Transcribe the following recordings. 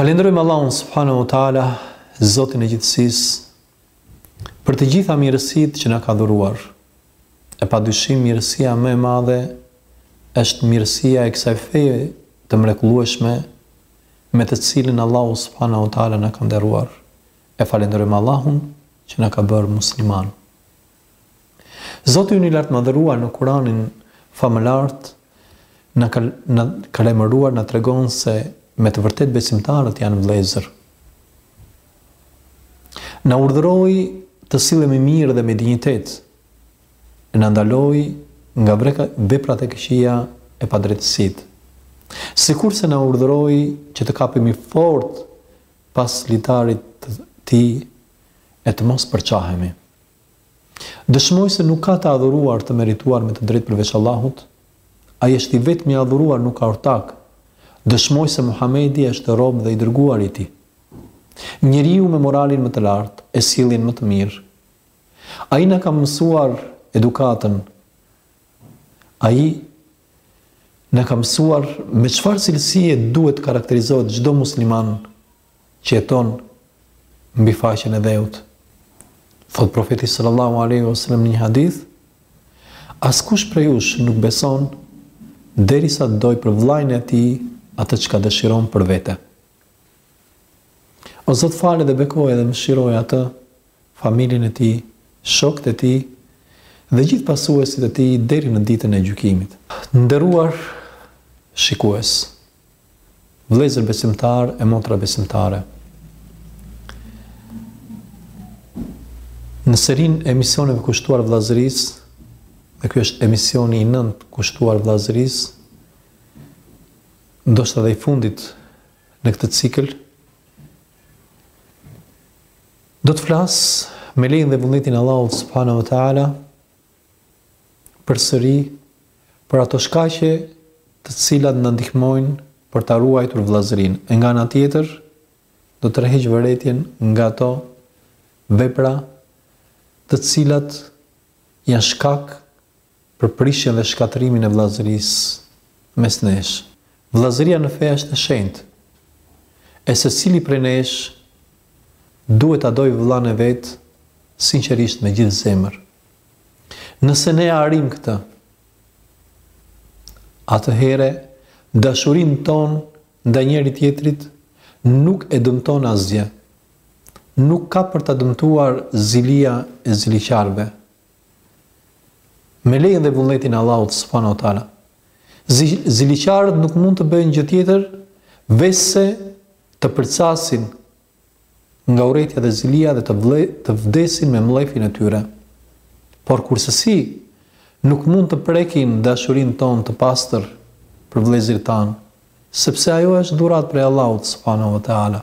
Falenderojmë Allahun subhanahu wa taala, Zotin e gjithësisë, për të gjitha mirësitë që na ka dhuruar. E padyshim mirësia më e madhe është mirësia e kësaj feje të mrekullueshme me të cilën Allahu subhanahu wa taala na ka nderuar. E falenderojmë Allahun që na ka bërë musliman. Zoti ynë i Lartmadhëruar në Kuranin famëlartë na ka lajmëruar na tregon se me të vërtetë besimtarët janë vëllezër. Na urdhëroi të sillemi mirë dhe me dinjitet e na ndaloi nga veprat e këqija e padrejtësitë. Sikurse na urdhëroi që të kapemi fort pas litarit të tij e të mos përçahemi. Dëshmoj se nuk ka të adhuruar të merituar me të drejtë përveç Allahut, Ai është i vetmi i adhuruar nuk ka ortak, Dëshmoj se Muhamedi është rob dhe i dërguar i Tij. Njeriu me moralin më të lartë e sjelljen më të mirë. Ai na ka mësuar edukatën, Ai na ka mësuar me çfarë cilësie duhet të karakterizohet çdo musliman, që jeton mbi faqen e dheut. Thotë profeti sallallahu alaihi wasallam në një hadith, askush prej jush nuk beson derisa të dojë për vëllain e tij atë çka dëshiron për vete. O Zot fale dhe bekoje dhe mëshiroje atë, familjen e tij, shokët e tij dhe gjithë pasuesit e tij deri në ditën e gjykimit. Nderuar shikues, Vëllezër besimtarë e motra besimtare, në serinë e emisioneve kushtuar vëllazërisë, dhe ky është emisioni i nëntë kushtuar vëllazërisë, ndoshta dhe i fundit në këtë cikël, do të flas me lejnë dhe vullnetin e Allahut subhanahu wa taala përsëri për ato shkaqe të cilat na ndihmojnë për ta ruajtur vëllazërinë, e nga ana tjetër do të tërheq vërejtjen nga ato vepra të cilat janë shkak për prishjen dhe shkatërrimin e vëllazërisë mes nesh. Vëllazëria në fe është e shenjtë, e secili prej nesh duhet ta dojë vëllanë e vet sinqerisht me gjithë zemër. Nëse ne e arrijmë këtë, atëherë dashurinë tonë ndaj njëri-tjetrit nuk e dëmton asgjë. Nuk ka për ta dëmtuar zilia e ziliqarëve. Me lejen dhe vullnetin e Allahut subhanahu wa taala, Zi, ziliqarët nuk mund të bëjnë gjë tjetër veçse të përcasin nga urrejtja dhe zilia dhe të, vle, të vdesin me mllefin e tyre. Por kurrsesi nuk mund të prekin dashurinë tonë të pastër për vëllezërit tanë, sepse ajo është dhuratë prej Allahut, subhanahu wa ta'ala.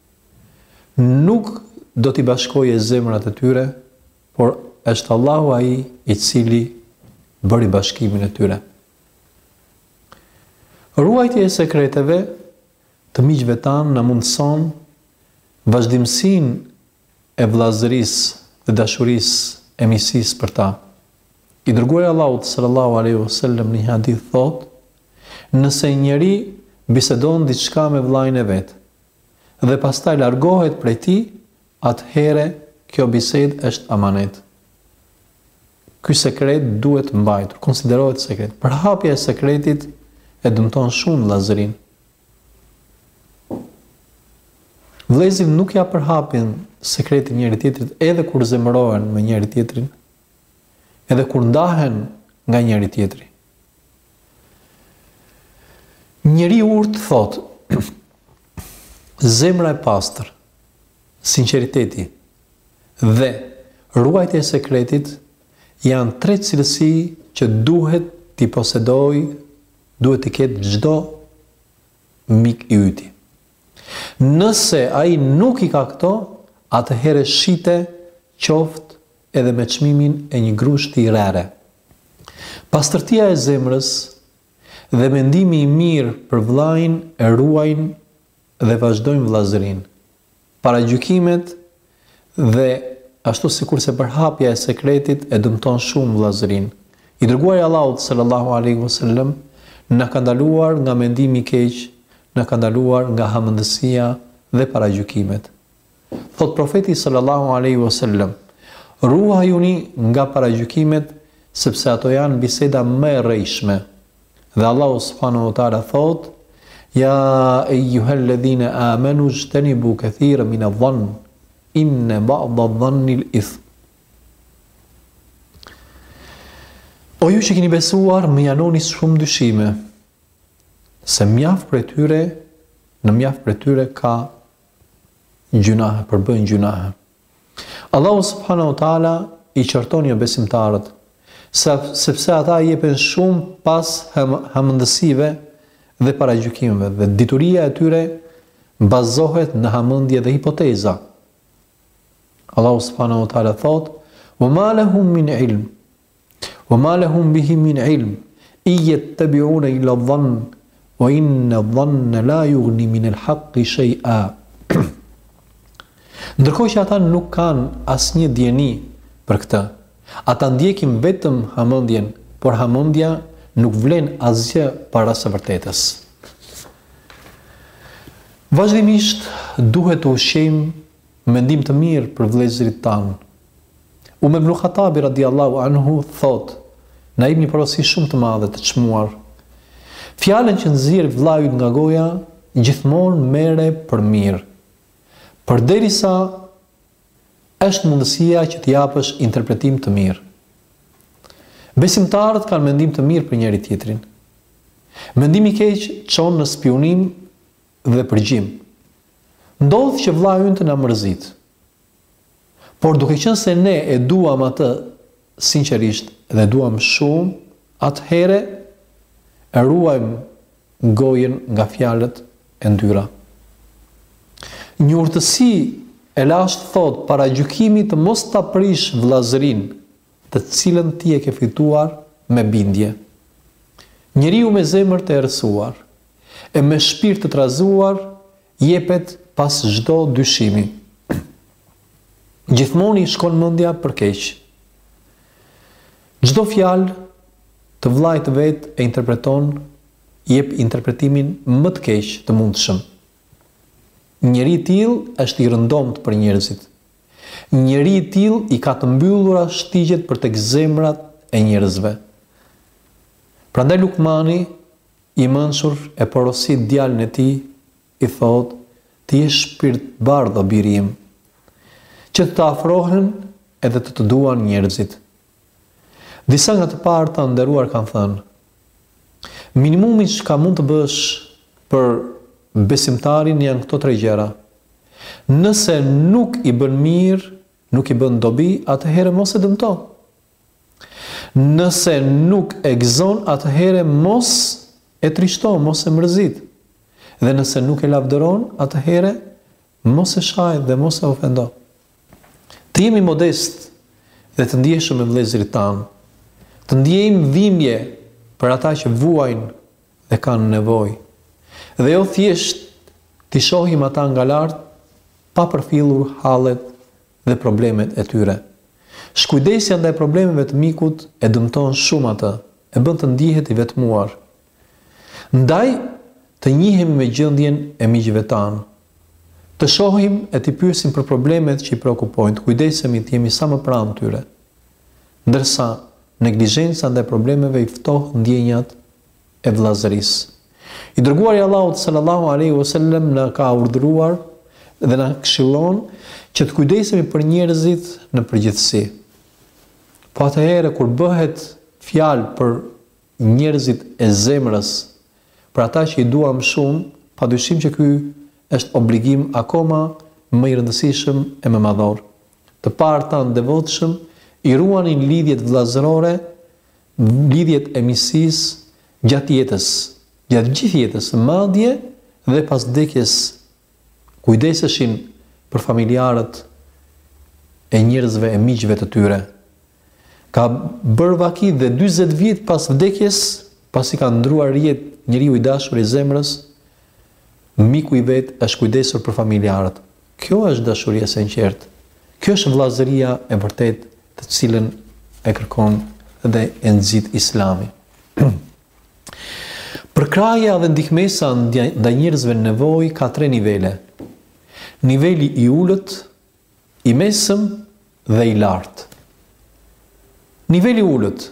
Nuk do t'i bashkoje zemrat e tyre, por është Allahu Ai i Cili bëri bashkimin e tyre. Ruajtja e sekreteve të miqve tanë na mundëson vazhdimësinë e vëllazërisë dhe dashurisë e miqësisë për ta. I dërguari i Allahut sallallahu alaihi wasallam në një hadith thotë, Nëse një njeri bisedon diçka me vëllain e vet, dhe pastaj largohet prej tij, atëherë kjo bisedë është amanet. Ky sekret duhet mbajtur, konsiderohet sekret. Përhapja e sekretit e dëmton shumë vëllazërinë. Vëllezërit nuk ia përhapin sekretin njëri-tjetrit edhe kur zemërohen me njëri-tjetrin, edhe kur ndahen nga njëri-tjetri. Një i urtë thotë, zemra e pastër, sinqeriteti dhe ruajtja e sekretit janë tre cilësi që duhet t'i posedojë, duhet t'i ketë çdo mik i yti. Nëse ai nuk i ka këto, atëherë shite qoftë edhe me çmimin e një grushti rërë. Pastërtia e zemrës dhe mendimi i mirë për vëllain e ruajnë dhe vazhdojnë vëllazërinë. Paragjykimet dhe ashtu sikurse përhapja e sekretit e dëmton shumë vëllazërinë. I Dërguari i Allahut sallallahu alejhi ve sellem na ka ndaluar nga mendimi i keq, na ka ndaluar nga hamendësia dhe paragjykimet. Thotë Profeti sallallahu alejhi ve sellem, Ruajuni nga paragjykimet, sepse ato janë biseda më e rrejshme. Dhe Allahu subhanahu wa taala thotë, Ja eyyuhalladhina amanu ijtanibu kathiran min adh-dhann, inna ba'da adh-dhanni ithm. O ju që keni besuar, mënjanoni shumë dyshime, se mjaft prej tyre, në mjaft prej tyre ka gjynahe, përbën gjynahe. Allahu subhanahu wa taala i qorton jobesimtarët, sepse ata jepen shumë pas hamendësive dhe paragjykimeve dhe dituria e tyre bazohet në hamendje dhe hipoteza. Allahu subhanahu wa taala thotë: "Wa ma lahum min ilm Wa ma lahum bihi min ilm in yattabi'una illa dhann wa inna dhanna la yughni min al haqqi shay'a. Ndërkohë që ata nuk kanë asnjë dijeni për këtë. Ata ndjekin vetëm hamendjen, por hamendja nuk vlen asgjë para së vërtetës. Vazhdimisht duhet të ushqejmë Mendim të mirë për vëllezërit tanë. Umer ibn Khattabi radijallahu anhu thotë, Na jep një porosi shumë të madhe të çmuar. Fjalën që nxjerr vëllai yt nga goja, gjithmonë merre për mirë. Përderisa është mundësia që të japësh interpretim të mirë. Besimtarët kanë mendim të mirë për njëri-tjetrin. Mendimi i keq çon në spiunim Dhe përgjim. Ndodh që vlla ynë të na mërzitë. Por duke qenë se ne e duam atë sinqerisht dhe e duam shumë, atëhere e ruajmë gojën nga fjalët e ndyra. Një urtësi e lashtë thotë paragjykimi të mos ta prish vëllazërinë, të cilën ti e ke fituar me bindje. Njeriu me zemër të errësuar, e me shpirt të trazuar jepet pas çdo dyshimi. Gjithmonë i shkon mendja për keq. Çdo fjalë të vllait të vet e interpreton jep interpretimin më të keq të mundshëm. Njeri i tillë është i rëndomtë për njerëzit. Njeri i tillë i ka të mbyllura shtigjet për tek zemrat e njerëzve. Prandaj Lukmani I mençur e porosit djalin e tij, i thotë, Të jesh shpirtbardh o biri im, që të të afrohen edhe të të duan njerëzit. Disa nga të parë të nderuar kanë thënë, Minimumi çka mund të bësh për besimtarin janë këto tre gjëra. Nëse nuk i bën mirë, nuk i bën dobi, atëherë mos e dëmto. Nëse nuk e gëzon atëhere mos e trishto, mos e mërzit. Dhe nëse nuk e lavdëron atëhere mos e shaj dhe mos e ofendo. Të jemi modest dhe të ndjeshëm me vëllezërit tanë. Të ndjejmë dhimbje për ata që vuajnë dhe kanë nevojë. Dhe jo thjesht t'i shohim ata nga lart pa përfillur hallet dhe problemet e tyre. Shkujdesja ndaj problemeve të mikut e dëmton shumë atë, e bën të ndihet i vetmuar. Ndaj, të njihemi me gjendjen e miqve tanë. Të shohim e t'i pyesim për problemet që i preokupojnë, të kujdesemi të jemi sa më pranë tyre. Ndërsa, neglizhenca ndaj problemeve i ftoh ndjenjat e vëllazërisë. I dërguari i Allahut sallallahu alaihi wasallam na ka urdhëruar dhe na këshillon që të kujdesemi për njerëzit në përgjithësi. Po atëherë kur bëhet fjalë për njerëzit e zemrës, për ata që i duam shumë, padyshim që ky është obligim akoma më i rëndësishëm e më madhor. Të parë tanë të devotshëm i ruanin lidhjet vëllazërore lidhjet e miqësisë gjatë jetës, gjatë gjithë jetës, madje dhe pas vdekjes kujdeseshin për familjarët e njerëzve e miqve të tyre. Ka bërë vaki dhe 40 vjet pas vdekjes, pasi ka ndruar jetë njeriu i dashur i zemrës, Miku i vet është kujdesur për familjarët. Kjo është dashuria e sinqertë. Kjo është vëllazëria e vërtetë të cilën e kërkon dhe e nxit Islami. Përkrahja dhe ndihmesa ndaj njerëzve në nevojë ka tre nivele. Niveli i ulët, i mesëm dhe i lartë. Niveli i ulët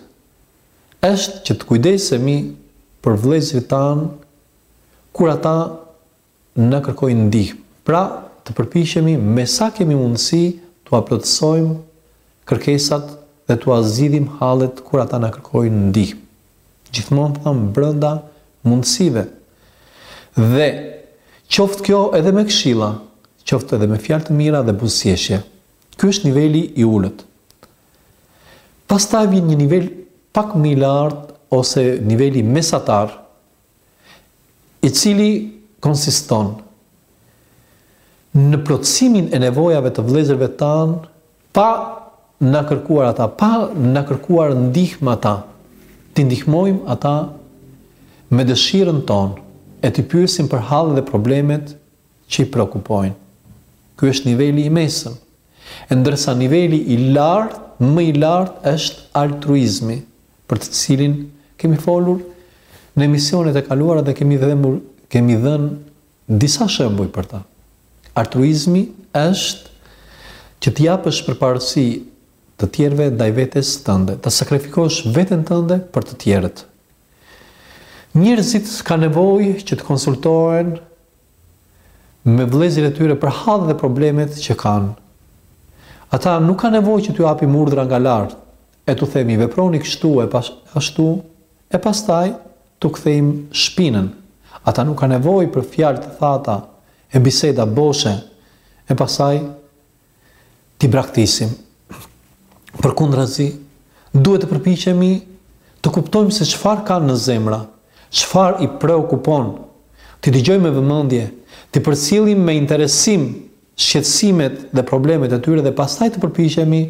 është që të kujdesemi për vëllezërit tanë kur ata na kërkojnë ndihmë. Pra, të përpiqemi me sa kemi mundësi t'ua plotësojmë kërkesat dhe t'ua zgjidhim hallet kur ata na kërkojnë ndihmë. Gjithmonë thamë brenda mundësive. Dhe qoftë kjo edhe me këshilla, qoftë edhe me fjalë të mira dhe buzëqeshje. Ky është niveli i ulët. Pastaj vjen një nivel pak më i lartë ose niveli mesatar, i cili konsiston në plotësimin e nevojave të vëllezërve tanë pa na kërkuar ata, pa na kërkuar ndihmë ata, t'i ndihmojmë ata me dëshirën tonë e t'i pyesim për hallet dhe problemet që i preokupojnë. Ky është niveli i mesëm. E ndërsa niveli i lartë, më i lartë është altruizmi, për të cilin kemi folur në emisionet e kaluara dhe kemi dhënë kemi dhënë disa shembuj për ta. Altruizmi është që të japësh përparësi të tjerëve ndaj vetes tënde, të sakrifikosh veten tënde për të tjerët. Njerëzit kanë nevojë që të konsultohen me vëllezërit e tyre për hallet dhe problemet që kanë. Ata nuk kanë nevojë që t'u japim urdhra nga lart, E t'u themi, veproni kështu e ashtu, e pastaj t'u kthejmë shpinën. Ata nuk kanë nevojë për fjalë të thata e biseda boshe e pastaj t'i braktisim. Përkundrazi, duhet të përpiqemi të kuptojmë se çfarë kanë në zemra, çfarë i preokupon, t'i dëgjojmë me vëmendje, t'i përcjellim me interesim shqetësimet dhe problemet e tyre dhe pastaj të përpiqemi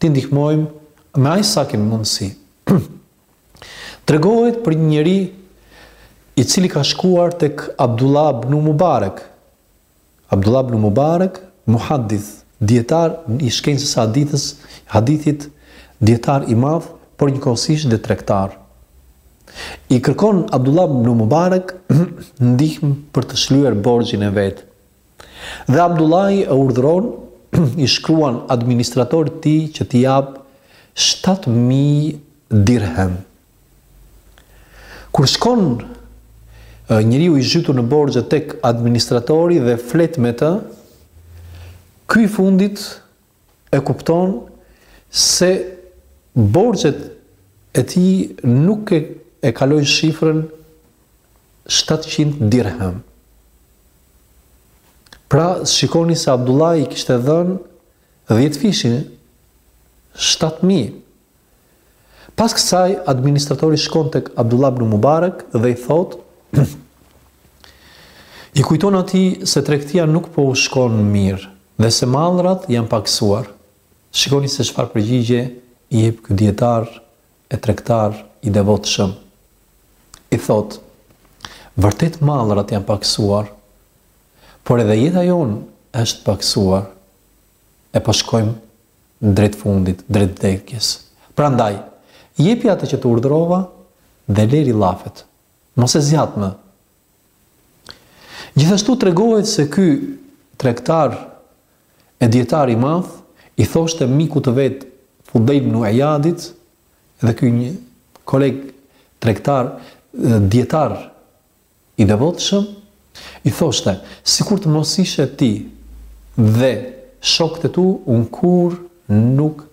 T'i ndihmojmë me aq sa kemi mundësi. Tregohet për një njeri i cili ka shkuar tek Abdullah ibn Mubarak. Abdullah ibn Mubarak, muhaddith, dijetar i shkencës së hadithës, hadithit, dijetar i madh, por njëkohësisht dhe tregtar. I kërkon Abdullah ibn Mubarak ndihmë për të shlyer borxhin e vet. Dhe Abdullahi e urdhëron, i shkruan administratorit të tij që t'i japë shtatë mijë dirhem. Kur shkon njeriu i zhytur në borxhe tek administratori dhe flet me të, ky i fundit e kupton se borxhet e tij nuk e, e kalojnë shifrën 700 dirhem. Pra, shikoni se Abdullah i kishte dhënë 10-fishin, 7.000. Pas kësaj, administratori shkon tek Abdullah ibn Mubarak dhe i thotë, I kujton atij se tregtia nuk po u shkon mirë dhe se mallrat janë pakësuar. Shikoni se çfarë përgjigje i jep ky dijetar e tregtar i devotshëm. I thotë, Vërtet mallrat janë pakësuar, por edhe jeta jonë është pakësuar e po shkojmë drejt fundit, drejt vdekjes. Prandaj, jepi atë që të urdhërova dhe leri llafet. Mos e zgjat më. Gjithashtu tregohet se ky tregtar e dietar i madh i thoshte mikut të vet Fudejl ibn Ijadit dhe ky një koleg tregtar dietar i devotshëm, i thoshte, Sikur të mos ishe ti dhe shokët e tu, unë kurrë nuk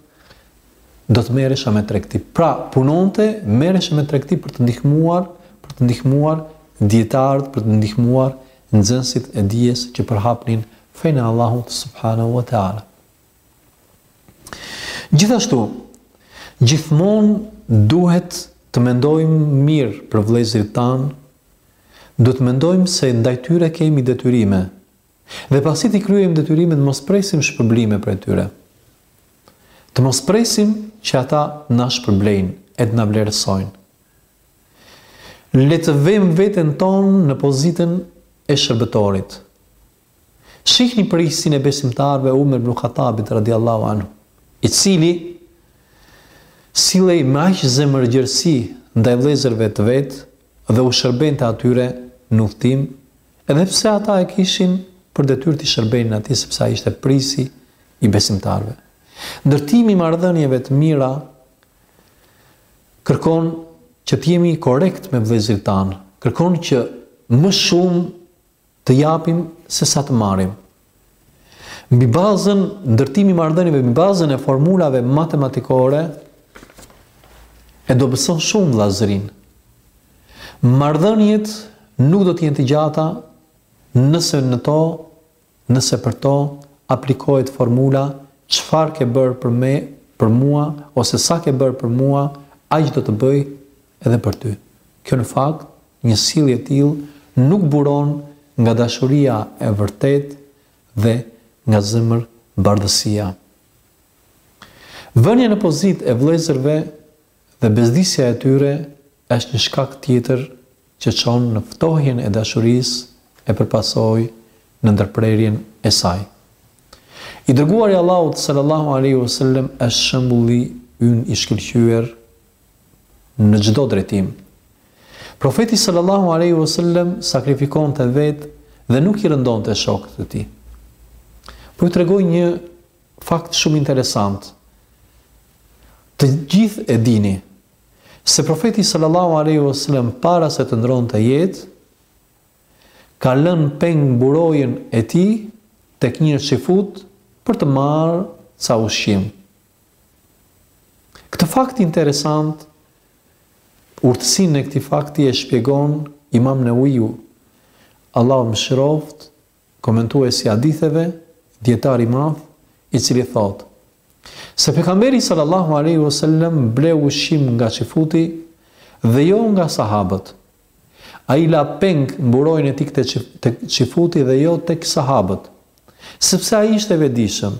do të merresha me tregti. Pra, punonte, merrej me tregti për të ndihmuar, për të ndihmuar dietarët, për të ndihmuar nxënësit e dijes që përhapnin fenë e Allahut subhanahu wa taala. Gjithashtu, gjithmonë duhet të mendojmë mirë për vëllezërit tanë, duhet të mendojmë se ndaj tyre kemi detyrime. Dhe pasi t'i kryejmë detyrimet, mos presim shpërblime prej tyre. Të mos presim që ata të na shpërblejnë e të na vlerësojnë. Le të vëmë veten tonë në pozitën e shërbëtorit. Shihni prijësin e besimtarëve Umer ibn Khatabit radijallahu anhu, i cili sillej me aq zemërgjerësi ndaj vëllezërve të vet dhe u shërbente atyre në udhëtim, edhe pse ata e kishin për detyrë t'i shërbenin atij sepse ai ishte prijësi i besimtarëve. Ndërtimi i marrëdhënieve të mira kërkon që të jemi korrekt me vëllezërit tanë, kërkon që më shumë të japim sesa të marrim. Mbi bazën ndërtimi i marrëdhënieve mbi bazën e formulave matematikore e dobëson shumë vllazërinë. Marrëdhëniet nuk do të jenë të gjata nëse në to, nëse për to aplikohet formula çfarë ke bërë për me, për mua ose sa ke bërë për mua, aq do të bëj edhe për ty. Kjo në fakt, një sjellje e tillë nuk buron nga dashuria e vërtetë dhe nga zemërbardhësia. Vënia në pozitë e vëllezërve dhe bezdisja e tyre është një shkak tjetër që çon në ftohjen e dashurisë e për pasojë në ndërprerjen e saj. I dërguari i Allahut sallallahu alejhi wasallam është shembulli ynë i shkëlqyer në çdo drejtim. Profeti sallallahu alaihi wasallam sakrifikonte vetë dhe nuk i rëndonte shokët e tij. Po ju tregoj një fakt shumë interesant. Të gjithë e dini se profeti sallallahu alaihi wasallam para se të ndronte jetë ka lënë peng mburojën e tij tek një çifut për të marrë ca ushqim. Këtë fakt interesant, urtësinë e këtij fakti e shpjegon Imam Neveviu, Allahu e mëshiroftë, komentuesi i haditheve, dijetar i madh, i cili thotë, se Pejgamberi sallallahu alejhi wasallam bleu ushqim nga çifuti dhe jo nga sahabët, Ai la peng mburojën e tij tek çifuti dhe jo tek sahabët. Sepse ai ishte i vetëdijshëm.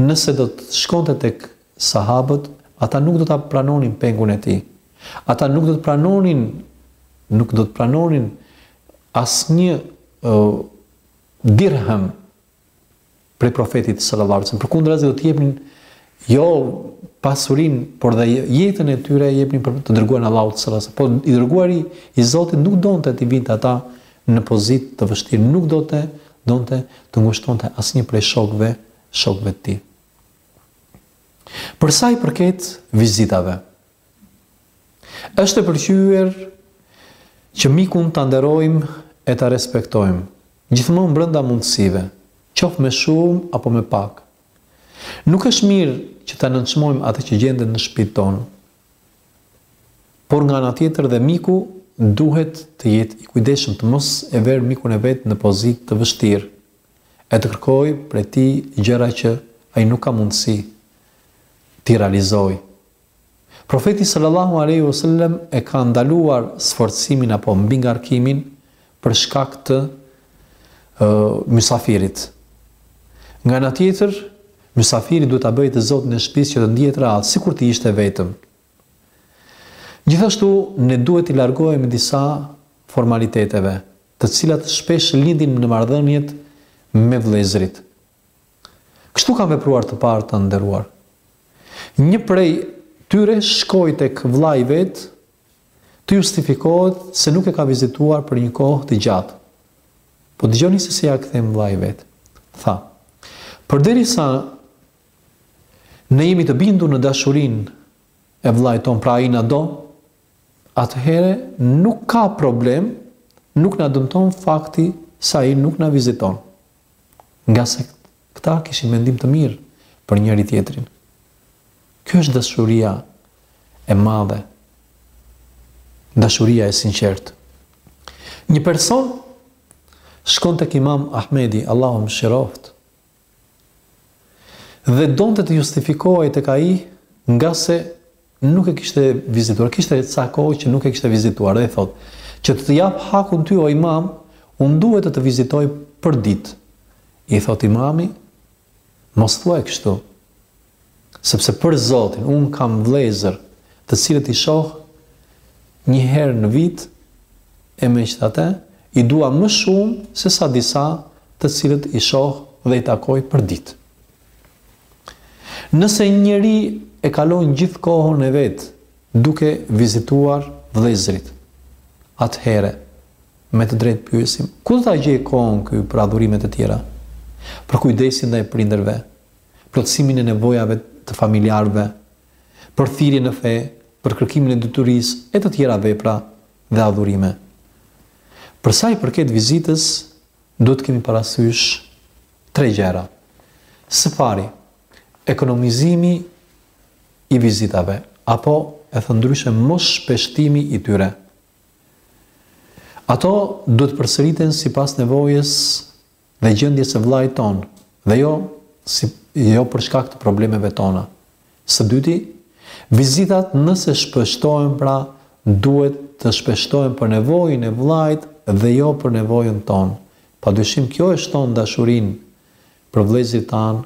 Nëse do të shkonte tek sahabët, ata nuk do ta pranonin pengun e tij. Ata nuk do të pranonin nuk do të pranonin asnjë dirhem prej Profetit sallallahu alaihi wasallam. Përkundrazi do t'i jepnin jo pasurinë, por dhe jetën e tyre e jepnin për të dërguarin e Allahut sallallahu alaihi wasallam. Po i dërguari i Zotit nuk donte t'i vinte ata në pozitë të vështirë, nuk donte të ngushtonte asnjë prej shokëve, shokëve të tij. Për sa i përket vizitave, është e pëlqyer që mikun ta nderojmë e ta respektojmë. Gjithmonë brenda mundësive, qoftë me shumë apo me pak. Nuk është mirë që ta nënçmojmë atë që gjendet në shpitë tona. Por nga ana tjetër dhe miku duhet të jetë i kujdesshëm të mos e verë mikun e vet në pozitë të vështirë e të kërkojë prej tij gjëra që ai nuk ka mundësi t'i realizojë. Profeti sallallahu alejhi ve sellem e ka ndaluar sforcimin apo mbingarkimin për shkak të mysafirit. Nga ana tjetër, mysafiri duhet ta bëjë të zotin e shpisë që të ndihet rehat, sikur të ishte vetëm. Gjithashtu, ne duhet t'i largohemi disa formaliteteve, të cilat shpesh lindin në marrëdhëniet me vëllezërit. Kështu kanë vepruar të parët e nderuar. Një prej tyre shkoi tek vëllai i vet të justifikohet se nuk e ka vizituar për një kohë të gjatë. Po dëgjoni se si ia kthen vëllai i vet. Tha, përderisa ne jemi të bindur në dashurinë e vëllait tonë, pra ai na do, atëherë nuk ka problem, nuk na dëmton fakti se ai nuk na viziton. Ngase këta kishin mendim të mirë për njëri-tjetrin. Kjo është dashuria e madhe, dashuria e sinqertë. Një person shkon tek Imam Ahmedi, Allahu mëshiroftë, dhe donte të justifikohej tek ai ngase nuk e kishte vizituar, kishte ca kohë që nuk e kishte vizituar dhe i thotë, që të të jap hakun ty o imam, unë duhet të të vizitoj për ditë. I thotë imami, mos thuaj kështu, sepse për Zotin, unë kam vëllezër të cilët i shoh një herë në vit e megjithatë, i dua më shumë sesa disa të cilët i shoh dhe i takoj për ditë. Nëse një njeri e kalon gjithë kohën e vet duke vizituar vëllezërit, atëherë me të drejtë pyesim, ku do ta gjejë kohën ky për adhurime të tjera, për kujdesin ndaj prindërve, plotësimin e nevojave të familjarëve, për thirrjen në fe, për kërkimin e diturisë e të tjera vepra dhe adhurime. Për sa i përket vizitës, Duhet të kemi parasysh tre gjëra. Së pari, ekonomizimi i vizitave, apo e thënë ndryshe mos shpeshtimi i tyre. Ato duhet të përsëriten sipas nevojës dhe gjendjes së vëllait tonë, dhe jo, si, jo për shkak të problemeve tona. Së dyti, vizitat nëse shpeshtohen pra duhet të shpeshtohen për nevojën e vëllait dhe jo për nevojën tonë. Padyshim kjo e shton dashurinë për vëllezërit tanë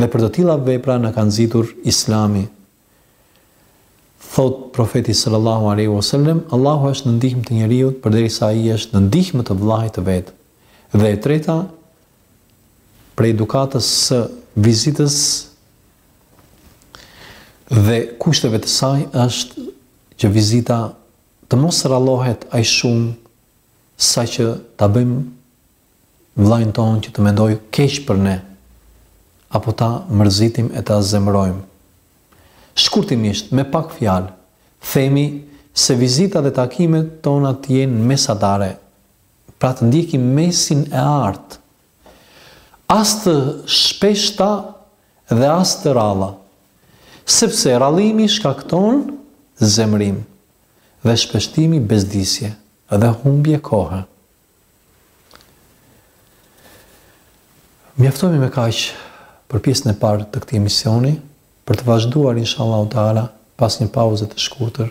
dhe për të tilla vepra na ka nxitur Islami. Thotë Profeti sallallahu alejhi ue sellem, Allahu është në ndihmë të njeriut përderisa ai është në ndihmë të vëllait të vet. Dhe e treta, prej edukatës së vizitës dhe kushteve të saj është që vizita të mos rallohet aq shumë saqë ta bëjmë vëllanë tonë që të mendojë keq për ne, apo ta mërzitim e ta zemërojmë. Shkurtimisht, me pak fjalë, themi se vizita dhe takimet tona të jenë mesatare, Pra të ndjekim mesin e artë. As të shpeshta dhe as të rralla. Sepse rrallimi shkakton zemërim dhe shpeshtimi bezdisje dhe humbje kohe. Mjaftohemi me kaq për pjesën e parë të këtij emisioni, për të vazhduar inshallahu teala pas një pauze të shkurtër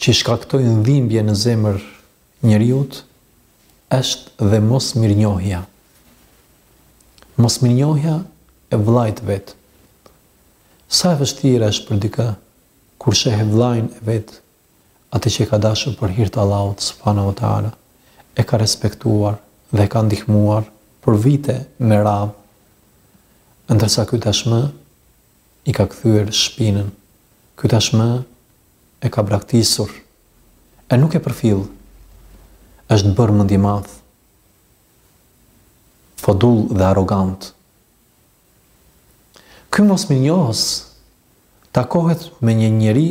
që shkaktojnë dhimbje në zemër njeriut është dhe mosmirënjohja mosmirënjohja e vëllait vet sa e vështirë është për dikë kur sheh vëllain e vet atë që e ka dashur për hir të Allahut subhana u teala e ka respektuar dhe e ka ndihmuar për vite me radhë ndërsa ky tashmë i ka kthyer shpinën ky tashmë e ka braktisur e nuk e përfill është bërë mendjemadh fodull dhe arrogant ky mosmirënjohës takohet me një njeri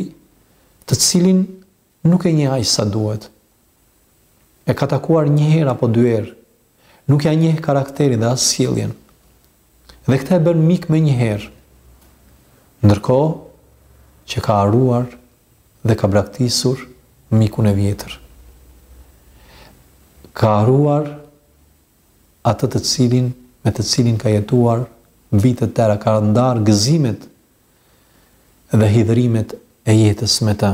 të cilin nuk e njeh aq sa duhet e ka takuar një herë apo dy herë Nuk ia njeh karakterin dhe as sjelljen. Dhe këtë e bën mik menjëherë. Ndërkohë që ka harruar dhe ka braktisur mikun e vjetër. Ka harruar atë të cilin me të cilin ka jetuar vite të tëra, ka ndarë gëzimet dhe hidhërimet e jetës me të.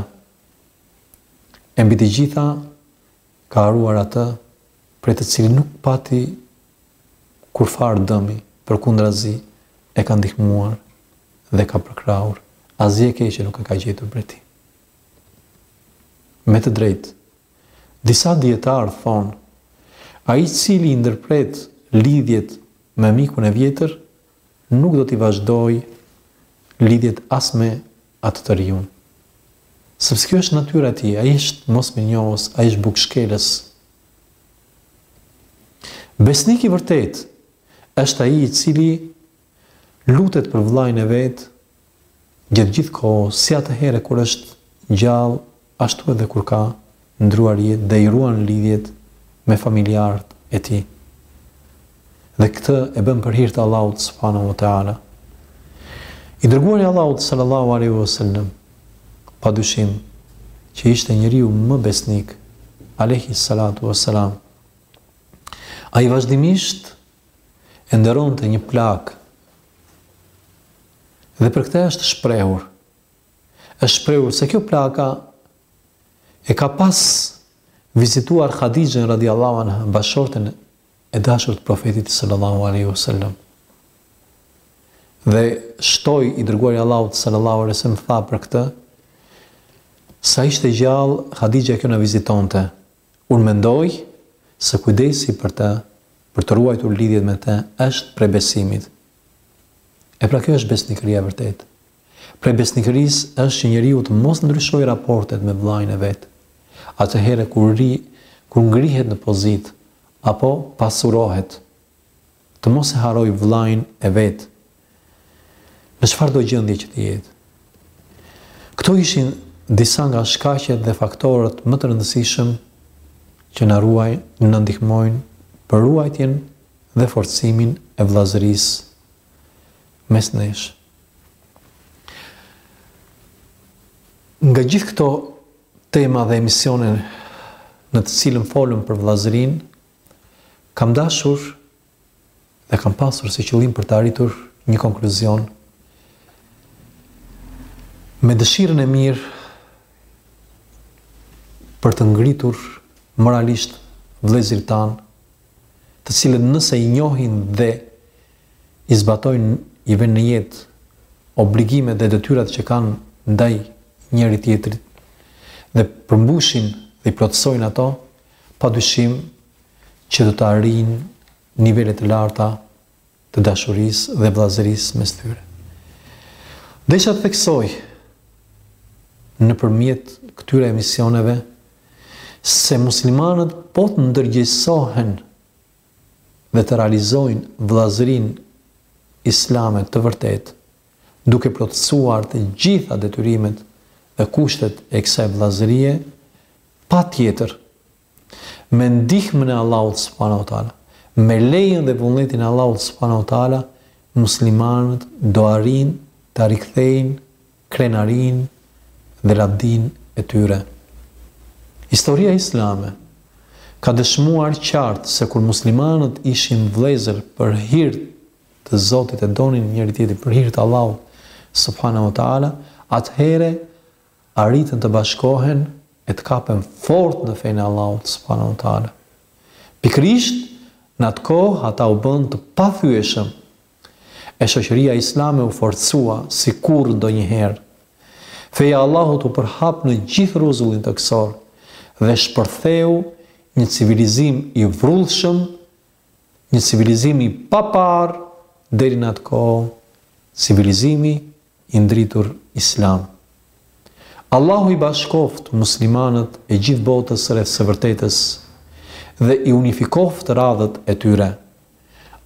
E mbi të gjitha, ka harruar atë prej të cilit nuk pati kurrfarë dëmi, përkundrazi e ka ndihmuar dhe ka përkrahur, asgjë e keqe nuk e ka gjetur prej tij. Me të drejtë, disa dijetarë thonë, ai i cili i ndërpret lidhjet me mikun e vjetër, nuk do t'i vazhdojë lidhjet as me atë të riun. Sepse kjo është natyra e tij, ai është mosmirënjohës, ai është bukëshkelës. Besnik i vërtetë është ai i cili lutet për vëllain e vet gjatë gjithë kohës, si atëherë kur është gjallë ashtu edhe kur ka ndërruar jetë dhe i ruan lidhjet me familjarët e tij. Dhe këtë e bën për hir të Allahut subhanahu wa ta'ala. I dërguari i Allahut sallallahu alaihi wasallam pa dyshim që ishte njeriu më besnik alaihi salatu wassalam. Ai vazhdimisht e nderonte një plakë dhe për këtë është shprehur është shprehur se kjo plaka e ka pas vizituar Hadixhen radijallahu anha, bashkëshorten e dashur të Profetit sallallahu alaihi wasallam. Dhe shtoi i dërguari i Allahut sallallahu alaihi wasallam tha për këtë, sa ishte gjallë Hadixha kjo na vizitonte. Unë mendoj se kujdesi për të, për të ruajtur lidhjet me të, është prej besimit. E pra kjo është besnikëria e vërtetë. Prej besnikërisë është që njeriu të mos ndryshojë raportet me vëllain e vet. Atëherë kur rri, kur ngrihet në pozitë, apo pasurohet, të mos e harrojë vëllain e vet, në çfarëdo gjendje që të jetë. Këto ishin disa nga shkaqet dhe faktorët më të rëndësishëm që na ruajnë, na ndihmojnë për ruajtjen dhe forcimin e vëllazërisë mes nesh. Nga gjithë këto tema dhe emisione në të cilën folëm për vllazërinë, kam dashur dhe kam pasur si qëllim për të arritur një konkluzion me dëshirën e mirë për të ngritur moralisht vëllezërit tanë të cilët nëse i njohin dhe i zbatojnë i vënë në jetë obligimet dhe detyrat që kanë ndaj njëri-tjetrit dhe përmbushin dhe i plotësojnë ato, pa dyshim që do të arrijnë nivele të larta të dashurisë dhe vëllazërisë mes tyre. Desha të theksoj nëpërmjet këtyre emisioneve se muslimanët po të ndërgjegjësohen dhe të realizojnë vëllazërinë islame të vërtetë, duke plotësuar të gjitha detyrimet dhe kushtet e kësaj vëllazërie, patjetër me ndihmën e Allahut subhanahu wa taala, me lejen dhe vullnetin e Allahut subhanahu wa taala, muslimanët do arrijnë ta rikthejnë krenarinë dhe lavdinë e tyre. Historia islame ka dëshmuar qartë se kur muslimanët ishin vëllezër për hir të Zotit e donin njëri-tjetrin për hir të Allahut subhanahu wa taala, atëherë arritën të bashkohen e të kapen fort në fenë e Allahut subhanahu wa ta'ala. Pikërisht në atë kohë ata u bënë të pathyeshëm e shoqëria islame u forcua si kurrë ndonjëherë. Feja e Allahut u përhap në gjithë rruzullin tokësor dhe shpërtheu një civilizim i vrullshëm, një civilizim i paparë deri në atë kohë, civilizimi i ndritur islam. Allahu i bashkoftë muslimanët e gjithë botës rreth së vërtetës dhe i unifikoftë radhët e tyre.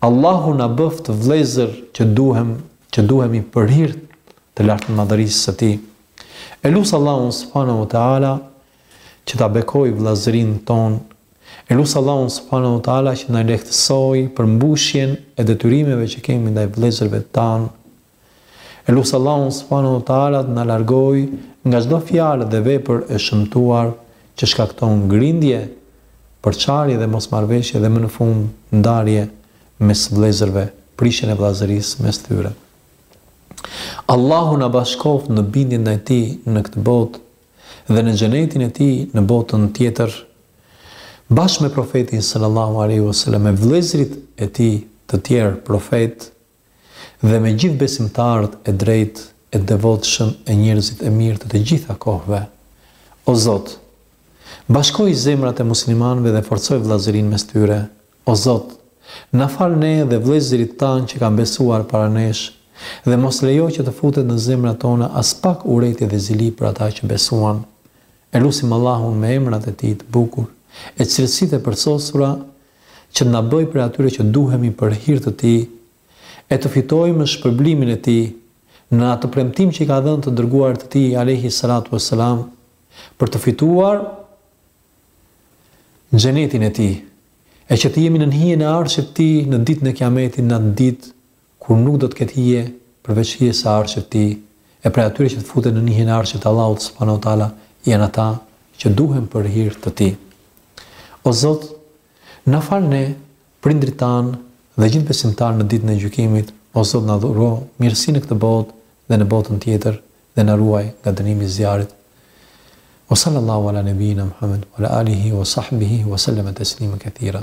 Allahu na bëftë vëllezër që duhem, që duhemi për hir të lartmadhërisë së Tij. E lus Allahun subhanahu wa taala që ta bekojë vëllazërinë tonë. E lus Allahun subhanahu wa taala që na lehtësojë përmbushjen e detyrimeve që kemi ndaj vëllezërve tanë. E lus Allahun subhanahu wa ta'ala të na largojë nga çdo fjalë dhe vepër e shëmtuar që shkakton grindje, përçarje dhe mosmarrëveshje dhe më në fund ndarje mes vëllezërve, prishjen e vëllazërisë mes tyre. Allahu na bashkoftë në bindjen ndaj Tij në këtë botë dhe në xhenetin e Tij në botën tjetër, bashkë me Profetin sallallahu alaihi wasallam e vëllezërit e tij të tjerë profetë, dhe me gjithë besimtarët e drejtë e devotshëm e njerëzit e mirë të të gjitha kohëve. O Zot! Bashkoji zemrat e muslimanëve dhe forcoje vëllazërinë mes tyre. O Zot! Na fal ne dhe vëllezërit tanë që kanë besuar para nesh dhe mos lejo që të futet në zemrat tona aspak urrejtje dhe zili për ata që besuan. E lusim Allahun me emrat e Tij të bukur e cilësitë e përsosura që të na bëjë prej atyre që duhemi për hir të Tij e të fitojmë shpërblimin e Tij në atë premtim që i ka dhënë të dërguarit të Tij alejhi salatu ves selam për të fituar xhenetin e Tij e që të jemi nën hijen e arshit të Tij në ditën e Kiametit në atë ditë Kur nuk do të ketë hije përveç hijes së Arshit të Tij, e prej atyre që të futen nën hijen e Arshit të Allahut subhanahu wa ta'ala janë ata që duhen për hir të Tij. O Zot, na fal ne, prindërit tanë dhe gjithë besimtarët në Ditën e Gjykimit, o Zot na dhuro mirësi në këtë botë dhe në botën tjetër dhe na ruaj nga dënimi i zjarrit. Wa sallallahu ala nebijina Muhammed wa ala alihi wa sahbihi wa sallama taslima katira.